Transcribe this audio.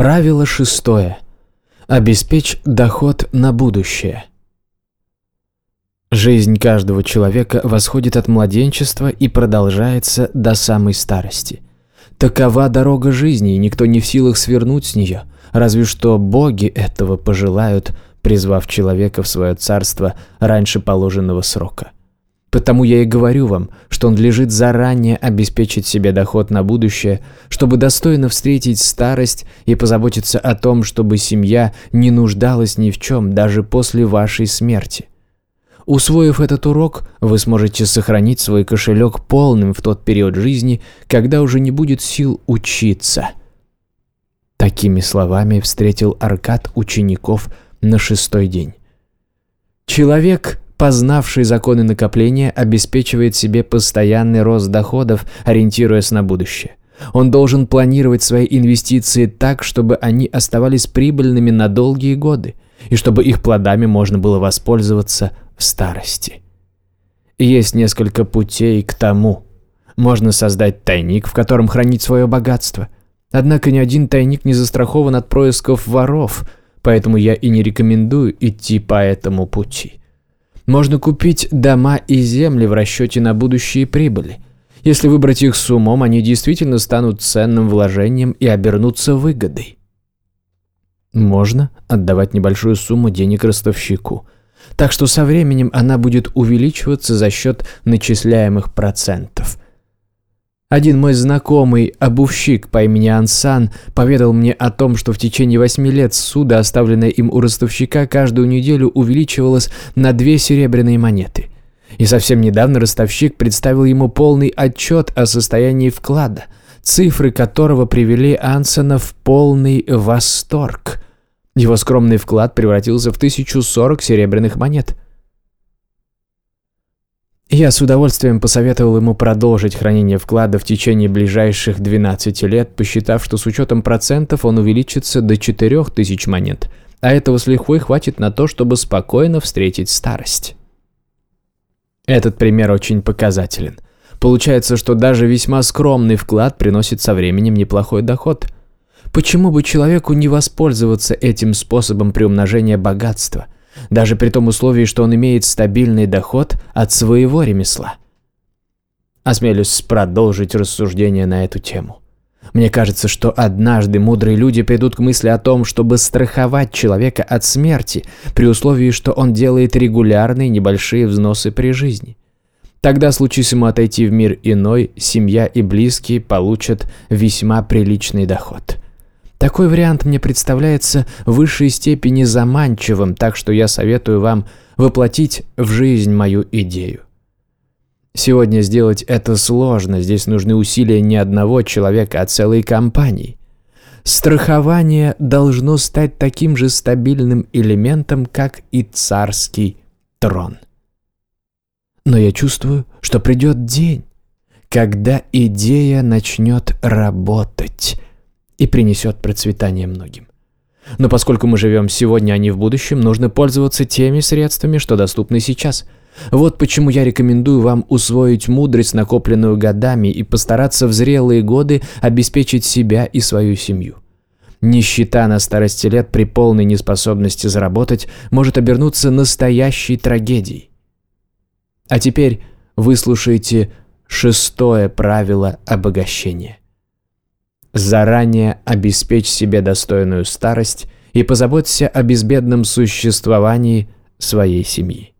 Правило шестое. Обеспечь доход на будущее. Жизнь каждого человека восходит от младенчества и продолжается до самой старости. Такова дорога жизни, и никто не в силах свернуть с нее, разве что боги этого пожелают, призвав человека в свое царство раньше положенного срока. Потому я и говорю вам, что он лежит заранее обеспечить себе доход на будущее, чтобы достойно встретить старость и позаботиться о том, чтобы семья не нуждалась ни в чем даже после вашей смерти. Усвоив этот урок, вы сможете сохранить свой кошелек полным в тот период жизни, когда уже не будет сил учиться. Такими словами встретил Аркад учеников на шестой день. Человек, познавший законы накопления, обеспечивает себе постоянный рост доходов, ориентируясь на будущее. Он должен планировать свои инвестиции так, чтобы они оставались прибыльными на долгие годы, и чтобы их плодами можно было воспользоваться в старости. Есть несколько путей к тому. Можно создать тайник, в котором хранить свое богатство. Однако ни один тайник не застрахован от происков воров, поэтому я и не рекомендую идти по этому пути. Можно купить дома и земли в расчете на будущие прибыли. Если выбрать их с умом, они действительно станут ценным вложением и обернутся выгодой. Можно отдавать небольшую сумму денег ростовщику – так что со временем она будет увеличиваться за счет начисляемых процентов. Один мой знакомый, обувщик по имени Ансан, поведал мне о том, что в течение восьми лет суда, оставленное им у ростовщика, каждую неделю увеличивалось на две серебряные монеты. И совсем недавно ростовщик представил ему полный отчет о состоянии вклада, цифры которого привели Ансона в полный восторг – его скромный вклад превратился в 1040 серебряных монет. Я с удовольствием посоветовал ему продолжить хранение вклада в течение ближайших 12 лет, посчитав, что с учетом процентов он увеличится до 4000 монет, а этого с лихвой хватит на то, чтобы спокойно встретить старость. Этот пример очень показателен. Получается, что даже весьма скромный вклад приносит со временем неплохой доход – Почему бы человеку не воспользоваться этим способом приумножения богатства, даже при том условии, что он имеет стабильный доход от своего ремесла? Осмелюсь продолжить рассуждение на эту тему. Мне кажется, что однажды мудрые люди придут к мысли о том, чтобы страховать человека от смерти, при условии, что он делает регулярные небольшие взносы при жизни. Тогда, случись ему отойти в мир иной, семья и близкие получат весьма приличный доход. Такой вариант мне представляется в высшей степени заманчивым, так что я советую вам воплотить в жизнь мою идею. Сегодня сделать это сложно, здесь нужны усилия не одного человека, а целой компании. Страхование должно стать таким же стабильным элементом, как и царский трон. Но я чувствую, что придет день, когда идея начнет работать – и принесет процветание многим. Но поскольку мы живем сегодня, а не в будущем, нужно пользоваться теми средствами, что доступны сейчас. Вот почему я рекомендую вам усвоить мудрость, накопленную годами, и постараться в зрелые годы обеспечить себя и свою семью. Нищета на старости лет при полной неспособности заработать может обернуться настоящей трагедией. А теперь выслушайте шестое правило обогащения. Заранее обеспечь себе достойную старость и позаботься о безбедном существовании своей семьи.